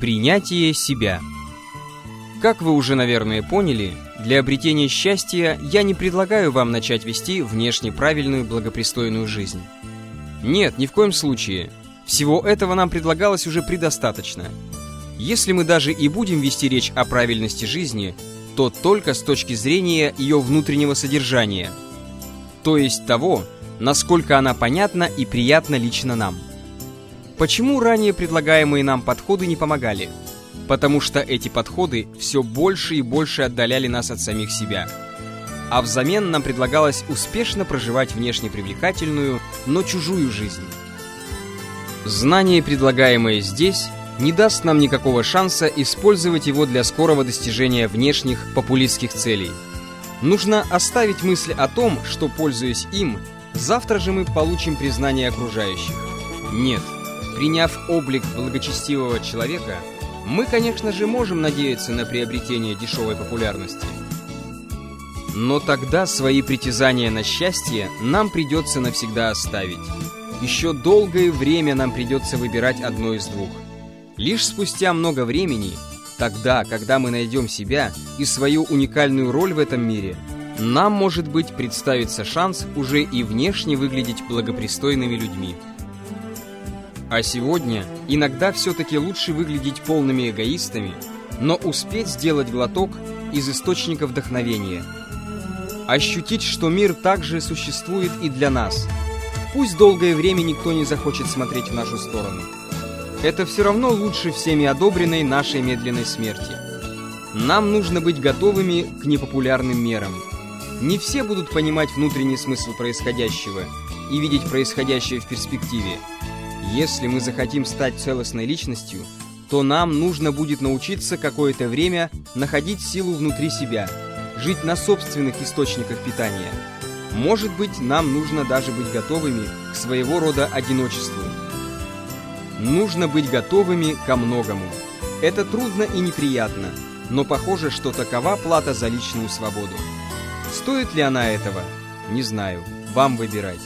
Принятие себя. Как вы уже, наверное, поняли, для обретения счастья я не предлагаю вам начать вести внешне правильную благопристойную жизнь. Нет, ни в коем случае. Всего этого нам предлагалось уже предостаточно. Если мы даже и будем вести речь о правильности жизни, то только с точки зрения ее внутреннего содержания, то есть того, насколько она понятна и приятна лично нам. Почему ранее предлагаемые нам подходы не помогали? Потому что эти подходы все больше и больше отдаляли нас от самих себя. А взамен нам предлагалось успешно проживать внешне привлекательную, но чужую жизнь. Знание, предлагаемое здесь, не даст нам никакого шанса использовать его для скорого достижения внешних популистских целей. Нужно оставить мысль о том, что, пользуясь им, завтра же мы получим признание окружающих. Нет, Приняв облик благочестивого человека, мы, конечно же, можем надеяться на приобретение дешевой популярности. Но тогда свои притязания на счастье нам придется навсегда оставить. Еще долгое время нам придется выбирать одно из двух. Лишь спустя много времени, тогда, когда мы найдем себя и свою уникальную роль в этом мире, нам, может быть, представится шанс уже и внешне выглядеть благопристойными людьми. А сегодня иногда все-таки лучше выглядеть полными эгоистами, но успеть сделать глоток из источника вдохновения. Ощутить, что мир также существует и для нас. Пусть долгое время никто не захочет смотреть в нашу сторону. Это все равно лучше всеми одобренной нашей медленной смерти. Нам нужно быть готовыми к непопулярным мерам. Не все будут понимать внутренний смысл происходящего и видеть происходящее в перспективе. Если мы захотим стать целостной личностью, то нам нужно будет научиться какое-то время находить силу внутри себя, жить на собственных источниках питания. Может быть, нам нужно даже быть готовыми к своего рода одиночеству. Нужно быть готовыми ко многому. Это трудно и неприятно, но похоже, что такова плата за личную свободу. Стоит ли она этого? Не знаю. Вам выбирать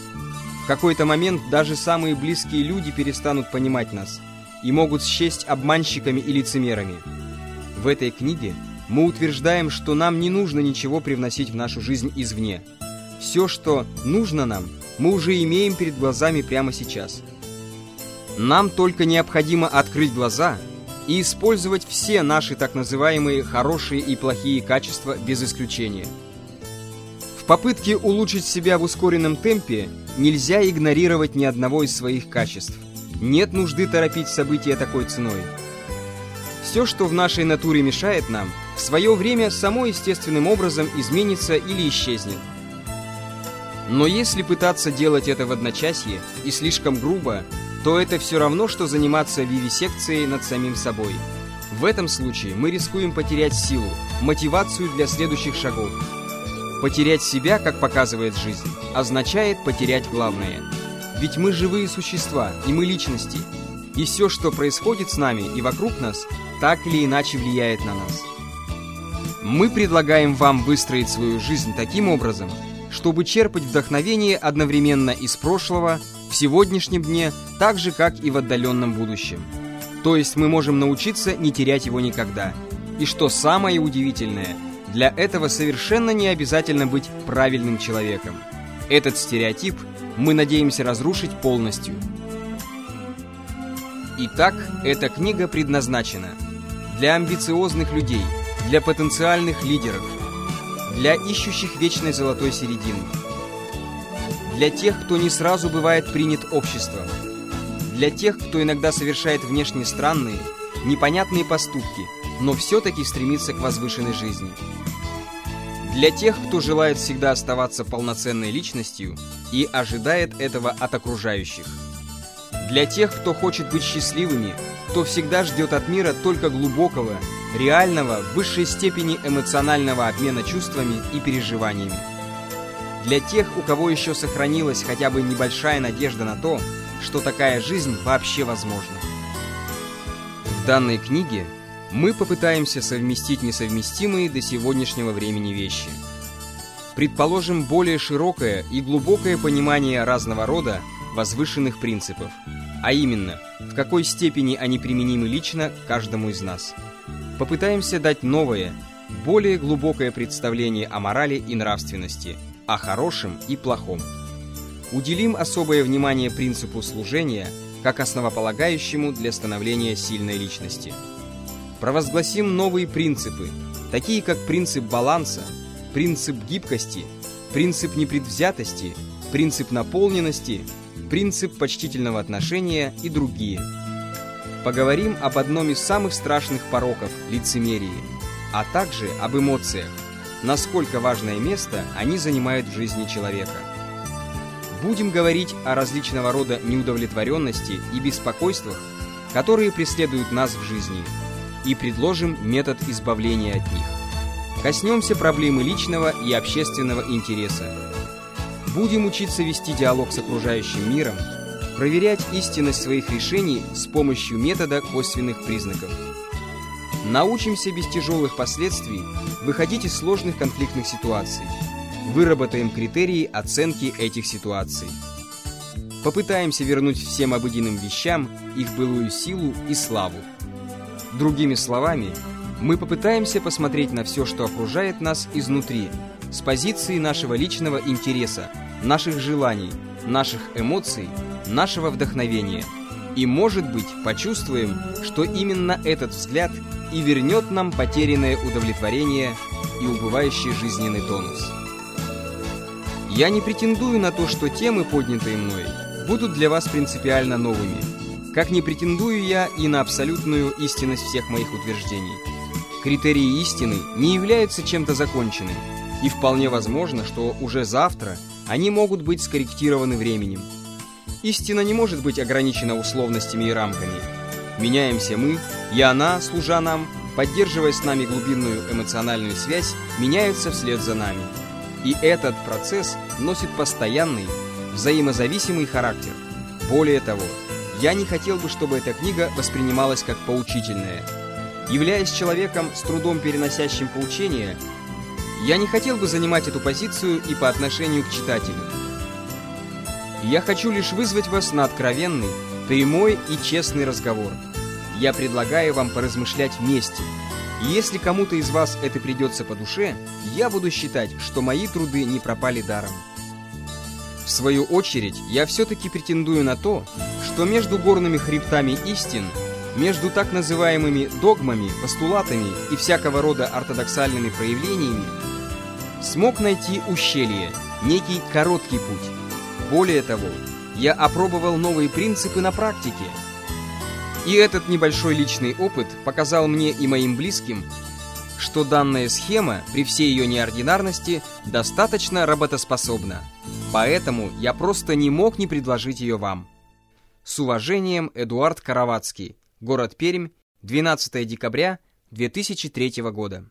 какой-то момент даже самые близкие люди перестанут понимать нас и могут счесть обманщиками и лицемерами. В этой книге мы утверждаем, что нам не нужно ничего привносить в нашу жизнь извне. Все, что нужно нам, мы уже имеем перед глазами прямо сейчас. Нам только необходимо открыть глаза и использовать все наши так называемые хорошие и плохие качества без исключения. В попытке улучшить себя в ускоренном темпе нельзя игнорировать ни одного из своих качеств. Нет нужды торопить события такой ценой. Все, что в нашей натуре мешает нам, в свое время само естественным образом изменится или исчезнет. Но если пытаться делать это в одночасье и слишком грубо, то это все равно, что заниматься вивисекцией над самим собой. В этом случае мы рискуем потерять силу, мотивацию для следующих шагов. Потерять себя, как показывает жизнь, означает потерять главное. Ведь мы живые существа, и мы личности. И все, что происходит с нами и вокруг нас, так или иначе влияет на нас. Мы предлагаем вам выстроить свою жизнь таким образом, чтобы черпать вдохновение одновременно из прошлого, в сегодняшнем дне, так же, как и в отдаленном будущем. То есть мы можем научиться не терять его никогда. И что самое удивительное – для этого совершенно не обязательно быть правильным человеком. Этот стереотип мы надеемся разрушить полностью. Итак, эта книга предназначена для амбициозных людей, для потенциальных лидеров, для ищущих вечной золотой середины, для тех, кто не сразу бывает принят обществом, для тех, кто иногда совершает внешне странные, непонятные поступки, но все-таки стремится к возвышенной жизни. Для тех, кто желает всегда оставаться полноценной личностью и ожидает этого от окружающих. Для тех, кто хочет быть счастливыми, кто всегда ждет от мира только глубокого, реального, высшей степени эмоционального обмена чувствами и переживаниями. Для тех, у кого еще сохранилась хотя бы небольшая надежда на то, что такая жизнь вообще возможна. В данной книге мы попытаемся совместить несовместимые до сегодняшнего времени вещи. Предположим более широкое и глубокое понимание разного рода возвышенных принципов. а именно, в какой степени они применимы лично каждому из нас. Попытаемся дать новое, более глубокое представление о морали и нравственности, о хорошем и плохом. Уделим особое внимание принципу служения как основополагающему для становления сильной личности. Провозгласим новые принципы, такие как принцип баланса, принцип гибкости, принцип непредвзятости, принцип наполненности, принцип почтительного отношения и другие. Поговорим об одном из самых страшных пороков – лицемерии, а также об эмоциях, насколько важное место они занимают в жизни человека. Будем говорить о различного рода неудовлетворенности и беспокойствах, которые преследуют нас в жизни, и предложим метод избавления от них. Коснемся проблемы личного и общественного интереса. Будем учиться вести диалог с окружающим миром, проверять истинность своих решений с помощью метода косвенных признаков. Научимся без тяжелых последствий выходить из сложных конфликтных ситуаций. Выработаем критерии оценки этих ситуаций. Попытаемся вернуть всем обыденным вещам их былую силу и славу. Другими словами, мы попытаемся посмотреть на все, что окружает нас изнутри, с позиции нашего личного интереса, наших желаний, наших эмоций, нашего вдохновения. И, может быть, почувствуем, что именно этот взгляд и вернет нам потерянное удовлетворение и убывающий жизненный тонус. Я не претендую на то, что темы, поднятые мной, будут для вас принципиально новыми, как не претендую я и на абсолютную истинность всех моих утверждений – Критерии истины не являются чем-то законченным, и вполне возможно, что уже завтра они могут быть скорректированы временем. Истина не может быть ограничена условностями и рамками. Меняемся мы, и она, служа нам, поддерживая с нами глубинную эмоциональную связь, меняются вслед за нами. И этот процесс носит постоянный, взаимозависимый характер. Более того, я не хотел бы, чтобы эта книга воспринималась как поучительная – Являясь человеком, с трудом переносящим поучение, я не хотел бы занимать эту позицию и по отношению к читателю. Я хочу лишь вызвать вас на откровенный, прямой и честный разговор. Я предлагаю вам поразмышлять вместе. И если кому-то из вас это придется по душе, я буду считать, что мои труды не пропали даром. В свою очередь, я все-таки претендую на то, что между горными хребтами истин – между так называемыми догмами, постулатами и всякого рода ортодоксальными проявлениями смог найти ущелье, некий короткий путь. Более того, я опробовал новые принципы на практике. И этот небольшой личный опыт показал мне и моим близким, что данная схема, при всей ее неординарности, достаточно работоспособна. Поэтому я просто не мог не предложить ее вам. С уважением, Эдуард Каравацкий, Город Пермь, 12 декабря 2003 года.